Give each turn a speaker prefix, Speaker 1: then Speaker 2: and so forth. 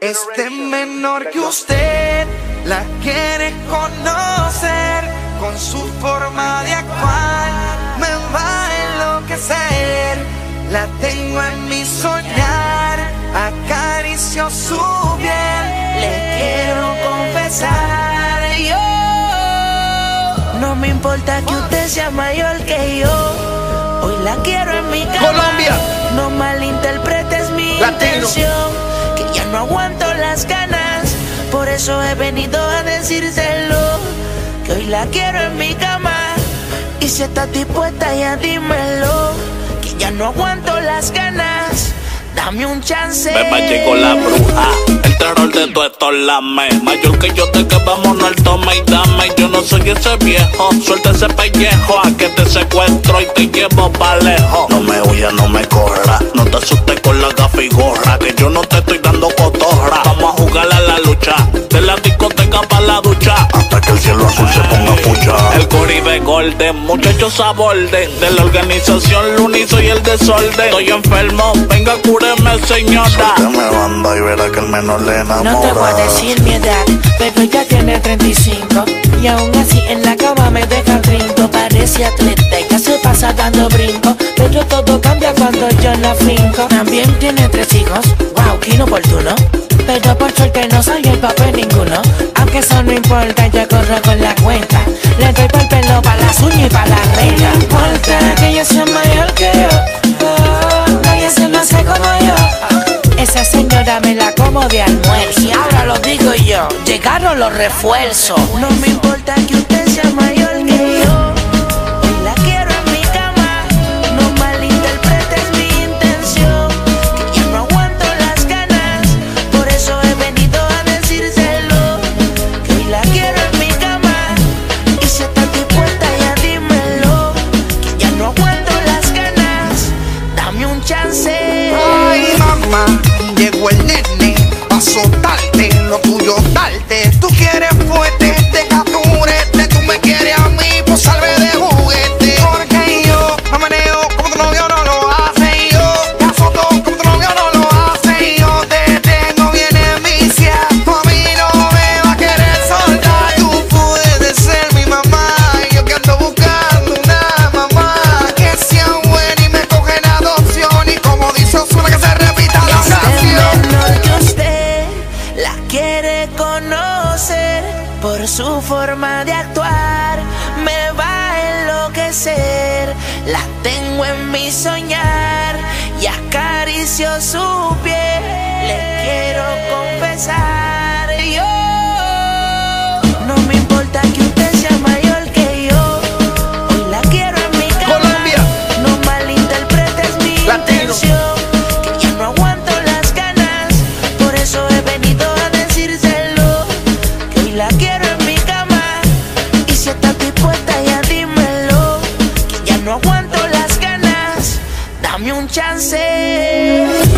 Speaker 1: Este menor que usted la quiere conocer con su forma de actuar. Me va a enloquecer, la tengo en mi soñar. Acaricio su piel, le quiero confesar. Yo no me importa que usted sea mayor que yo. Hoy la quiero en mi cama.
Speaker 2: Colombia.
Speaker 1: No malinterpretes eso he venido a decírselo. Que hoy la quiero en mi cama. Y si estás dispuesta, ya dímelo. Que ya no aguanto las ganas. Dame un chance.
Speaker 3: Beba llegó la bruja, el terror de tu esto lame. Mayor que yo te que vámonos al tome y dame. Yo no soy ese viejo, suelta ese pellejo. A que te secuestro y te llevo pa' lejos. No me huya, no me corra, no te asustes con la gafa y gorra. Que yo no te de la discoteca pa' la ducha. Hasta que el cielo azul se ponga pucha. El Coribe Golden, muchachos a borde. De la organización Luni soy el desorden. Estoy enfermo, venga, cúreme, señora.
Speaker 4: me banda y verá que el menor le enamora.
Speaker 1: No te voy a decir mi edad, pero ya tiene 35 Y aún así en la cama me deja brinco Parece atleta y ya se pasa dando brinco Pero todo cambia cuando yo la finco También tiene tres hijos, wow, qué inoportuno Pero por suerte no soy el Aunque eso no importa, yo corro con la cuenta Le doy pa'l pelo, pa' las uñas y pa' la reina No importa que ella sea mayor que yo oh, Nadie se lo hace como yo esa señora me la como de almuerzo. Y ahora lo digo yo, llegaron los refuerzos. No me importa que usted sea mayor que yo. Por su forma de actuar. Me va a enloquecer, la tengo en mi soñar y acaricio su piel. Le quiero confesar las ganas, dame un chance.